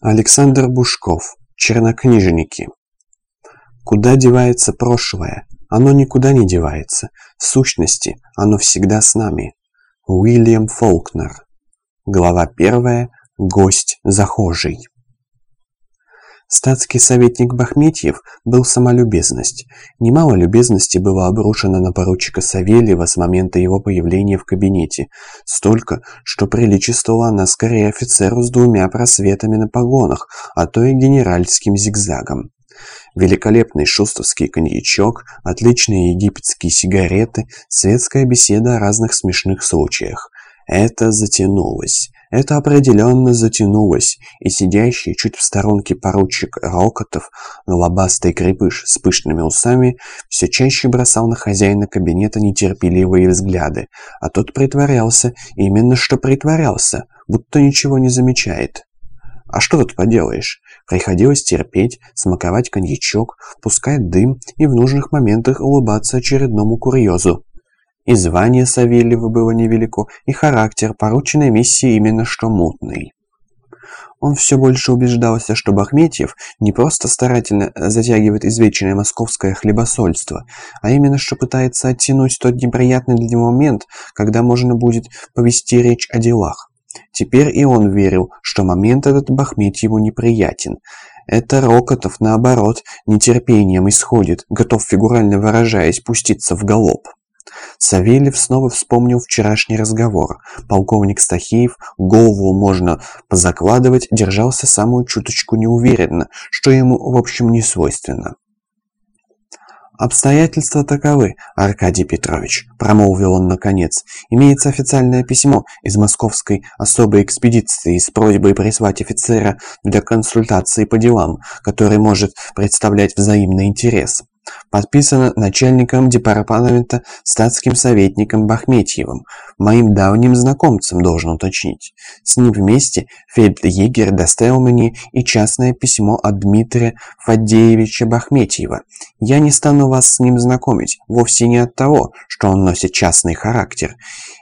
Александр Бушков. Чернокнижники. Куда девается прошлое? Оно никуда не девается. В сущности, оно всегда с нами. Уильям Фолкнер. Глава первая. Гость захожий. Статский советник Бахметьев был самолюбезность. Немало любезности было обрушено на поручика Савельева с момента его появления в кабинете. Столько, что приличествовала она скорее офицеру с двумя просветами на погонах, а то и генеральским зигзагом. Великолепный шустовский коньячок, отличные египетские сигареты, светская беседа о разных смешных случаях. Это затянулось. Это определенно затянулось, и сидящий чуть в сторонке поручик Рокотов, лобастый крепыш с пышными усами, все чаще бросал на хозяина кабинета нетерпеливые взгляды, а тот притворялся, именно что притворялся, будто ничего не замечает. А что тут поделаешь? Приходилось терпеть, смаковать коньячок, пускать дым и в нужных моментах улыбаться очередному курьезу. И звание Савельева было невелико, и характер порученной миссии именно что мутный. Он все больше убеждался, что Бахметьев не просто старательно затягивает извечное московское хлебосольство, а именно что пытается оттянуть тот неприятный для него момент, когда можно будет повести речь о делах. Теперь и он верил, что момент этот Бахметьеву неприятен. Это Рокотов, наоборот, нетерпением исходит, готов, фигурально выражаясь, пуститься в галоп. Савельев снова вспомнил вчерашний разговор. Полковник Стахеев, голову можно позакладывать, держался самую чуточку неуверенно, что ему, в общем, не свойственно. «Обстоятельства таковы, Аркадий Петрович», – промолвил он наконец. «Имеется официальное письмо из московской особой экспедиции с просьбой прислать офицера для консультации по делам, который может представлять взаимный интерес. Подписано начальником департамента статским советником Бахметьевым, моим давним знакомцем, должен уточнить. С ним вместе фельдъегерь доставил мне и частное письмо от Дмитрия Фадеевича Бахметьева. Я не стану вас с ним знакомить, вовсе не от того, что он носит частный характер.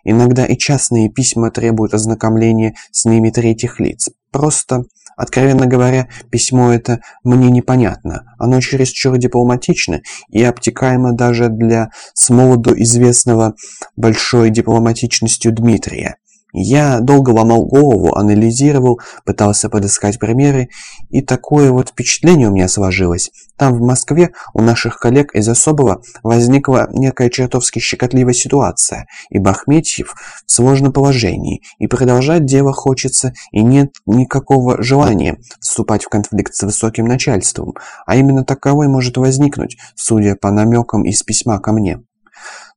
Иногда и частные письма требуют ознакомления с ними третьих лиц. Просто Откровенно говоря, письмо это мне непонятно. Оно чересчур дипломатично и обтекаемо даже для с молоду известного большой дипломатичностью Дмитрия. Я долго ломал голову, анализировал, пытался подыскать примеры, и такое вот впечатление у меня сложилось. Там, в Москве, у наших коллег из особого возникла некая чертовски щекотливая ситуация, и Бахметьев в сложном положении, и продолжать дело хочется, и нет никакого желания вступать в конфликт с высоким начальством, а именно таковой может возникнуть, судя по намекам из письма ко мне.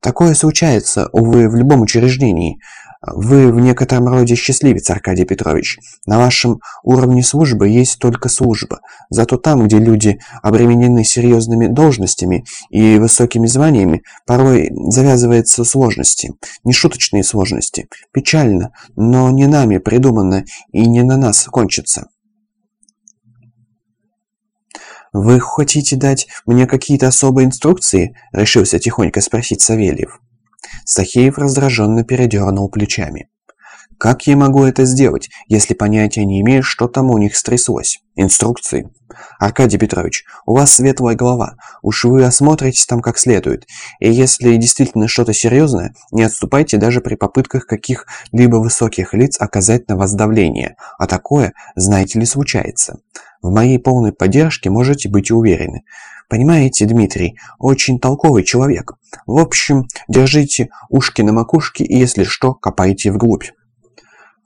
Такое случается, увы, в любом учреждении. Вы в некотором роде счастливец, Аркадий Петрович. На вашем уровне службы есть только служба. Зато там, где люди обременены серьезными должностями и высокими званиями, порой завязываются сложности. Нешуточные сложности. Печально, но не нами придумано и не на нас кончится. «Вы хотите дать мне какие-то особые инструкции?» – решился тихонько спросить Савельев. Сахеев раздраженно передернул плечами. «Как я могу это сделать, если понятия не имею, что там у них стряслось? Инструкции?» «Аркадий Петрович, у вас светлая голова. Уж вы осмотритесь там как следует. И если действительно что-то серьезное, не отступайте даже при попытках каких-либо высоких лиц оказать на вас давление. А такое, знаете ли, случается. В моей полной поддержке можете быть уверены. Понимаете, Дмитрий, очень толковый человек. В общем, держите ушки на макушке и, если что, копайте вглубь.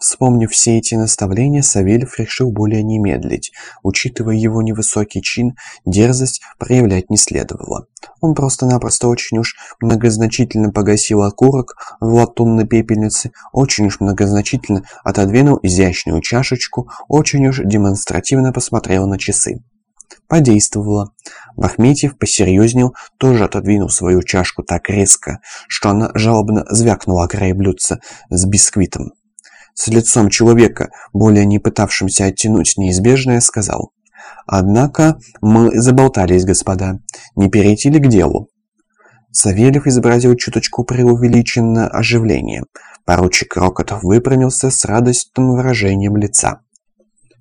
Вспомнив все эти наставления, Савельев решил более не медлить. Учитывая его невысокий чин, дерзость проявлять не следовало. Он просто-напросто очень уж многозначительно погасил окурок в латунной пепельнице, очень уж многозначительно отодвинул изящную чашечку, очень уж демонстративно посмотрел на часы. Подействовало. Бахметьев посерьезнел, тоже отодвинул свою чашку так резко, что она жалобно звякнула о край блюдца с бисквитом. С лицом человека, более не пытавшимся оттянуть неизбежное, сказал. «Однако мы заболтались, господа. Не перейти ли к делу?» Савельев изобразил чуточку преувеличенное оживление. Поручик Рокотов выпрямился с радостным выражением лица.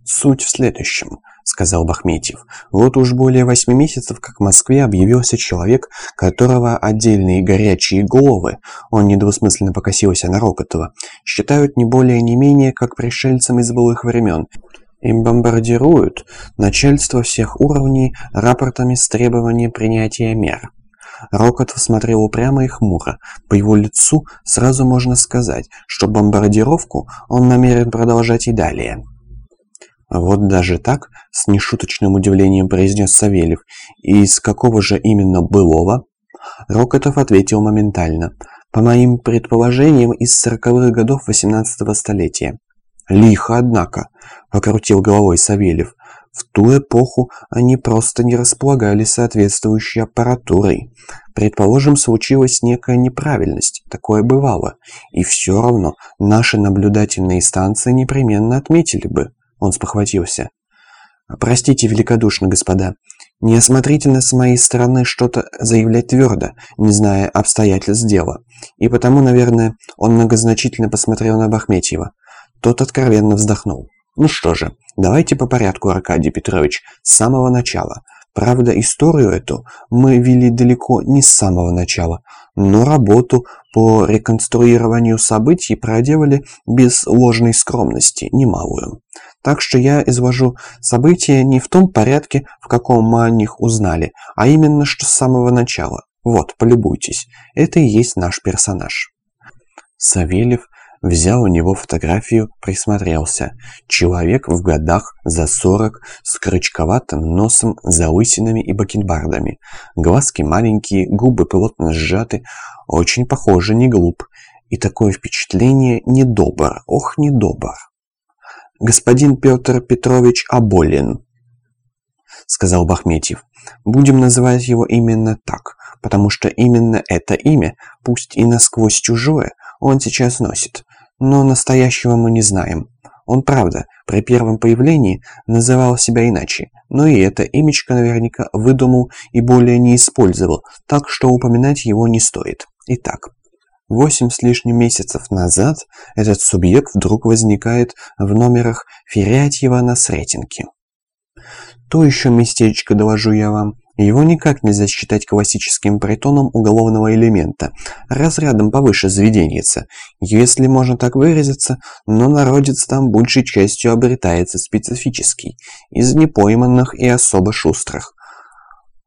«Суть в следующем», — сказал Бахметьев. «Вот уж более восьми месяцев, как в Москве объявился человек, которого отдельные горячие головы, он недвусмысленно покосился на Рокотова, считают не более не менее, как пришельцем из былых времен, им бомбардируют начальство всех уровней рапортами с требованием принятия мер. Рокотов смотрел упрямо и хмуро. По его лицу сразу можно сказать, что бомбардировку он намерен продолжать и далее. «Вот даже так?» — с нешуточным удивлением произнес Савельев. «И из какого же именно былого?» Рокотов ответил моментально. «По моим предположениям, из сороковых годов восемнадцатого столетия». «Лихо, однако», — покрутил головой Савельев. В ту эпоху они просто не располагали соответствующей аппаратурой. Предположим, случилась некая неправильность, такое бывало, и все равно наши наблюдательные станции непременно отметили бы. Он спохватился. «Простите великодушно, господа. Неосмотрительно с моей стороны что-то заявлять твердо, не зная обстоятельств дела. И потому, наверное, он многозначительно посмотрел на Бахметьева. Тот откровенно вздохнул. Ну что же, давайте по порядку, Аркадий Петрович, с самого начала. Правда, историю эту мы вели далеко не с самого начала, но работу по реконструированию событий проделали без ложной скромности, немалую. Так что я извожу события не в том порядке, в каком мы о них узнали, а именно что с самого начала. Вот, полюбуйтесь, это и есть наш персонаж. Савельев Взял у него фотографию, присмотрелся. Человек в годах за сорок, с крючковатым носом, залысинами и бакенбардами. Глазки маленькие, губы плотно сжаты. Очень похоже, не глуп. И такое впечатление недобр, ох, недобр. «Господин Петр Петрович Аболин», — сказал Бахметьев. «Будем называть его именно так, потому что именно это имя, пусть и насквозь чужое, он сейчас носит но настоящего мы не знаем. Он, правда, при первом появлении называл себя иначе, но и это имечко наверняка выдумал и более не использовал, так что упоминать его не стоит. Итак, восемь с лишним месяцев назад этот субъект вдруг возникает в номерах Ферятьева на Сретенке. То еще местечко, доложу я вам. Его никак нельзя считать классическим притоном уголовного элемента, разрядом повыше заведеньица, если можно так выразиться, но народец там большей частью обретается специфический, из непойманных и особо шустрых.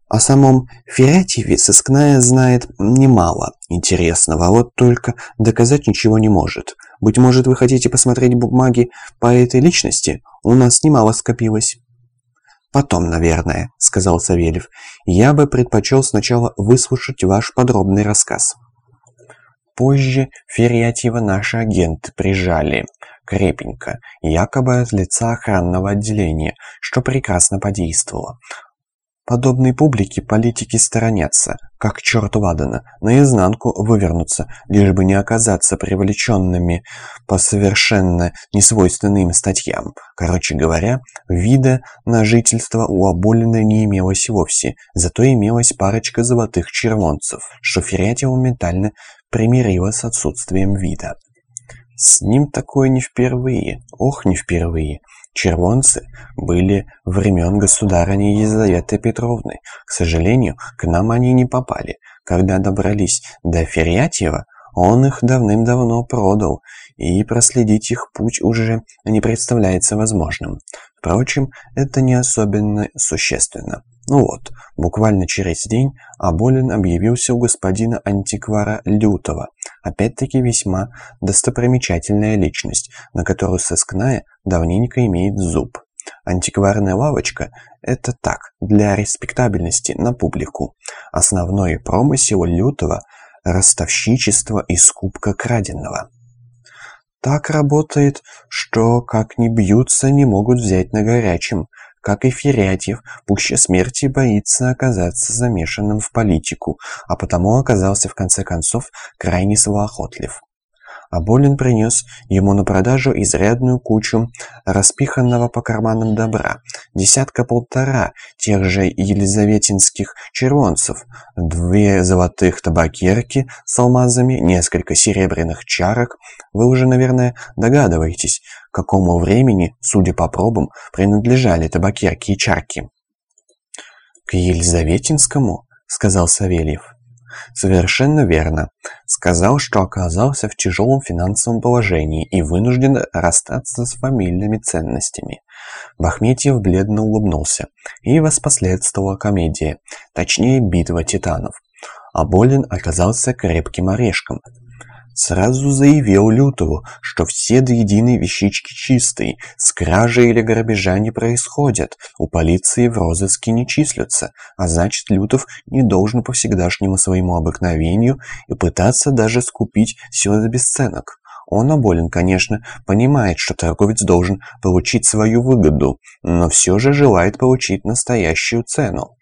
О самом Ферятьеве сыскная знает немало интересного, а вот только доказать ничего не может. Быть может, вы хотите посмотреть бумаги по этой личности? У нас немало скопилось. «Потом, наверное», — сказал Савельев. «Я бы предпочел сначала выслушать ваш подробный рассказ». Позже Ферьятьева наши агенты прижали. Крепенько, якобы от лица охранного отделения, что прекрасно подействовало. Подобной публике политики сторонятся, как черт ладана, наизнанку вывернуться, лишь бы не оказаться привлеченными по совершенно несвойственным статьям. Короче говоря, вида на жительство у Аболина не имелось вовсе, зато имелась парочка золотых червонцев, что Ферятьева моментально примирила с отсутствием вида. С ним такое не впервые, ох, не впервые. Червонцы были времен государыни Елизаветы Петровны. К сожалению, к нам они не попали. Когда добрались до Ферьятьева, он их давным-давно продал, и проследить их путь уже не представляется возможным. Впрочем, это не особенно существенно. Ну вот, буквально через день Аболин объявился у господина антиквара Лютова. Опять-таки весьма достопримечательная личность, на которую сыскная давненько имеет зуб. Антикварная лавочка – это так, для респектабельности на публику. Основной промысел Лютова – ростовщичество и скупка краденого. Так работает, что как ни бьются, не могут взять на горячем – как и Ферятьев, пуще смерти боится оказаться замешанным в политику, а потому оказался в конце концов крайне словоохотлив. Аболин принес ему на продажу изрядную кучу распиханного по карманам добра, десятка-полтора тех же елизаветинских червонцев, две золотых табакерки с алмазами, несколько серебряных чарок. Вы уже, наверное, догадываетесь, к какому времени, судя по пробам, принадлежали табакерки и чарки. «К Елизаветинскому?» — сказал Савельев. Совершенно верно. Сказал, что оказался в тяжелом финансовом положении и вынужден расстаться с фамильными ценностями. Бахметьев бледно улыбнулся, и воспоследствовала комедия, точнее битва титанов. А Болин оказался крепким орешком, Сразу заявил Лютову, что все до единой вещички чистые, с кражи или грабежа не происходят, у полиции в розыске не числятся, а значит Лютов не должен по всегдашнему своему обыкновению и пытаться даже скупить все за бесценок. Он, Аболин, конечно, понимает, что торговец должен получить свою выгоду, но все же желает получить настоящую цену.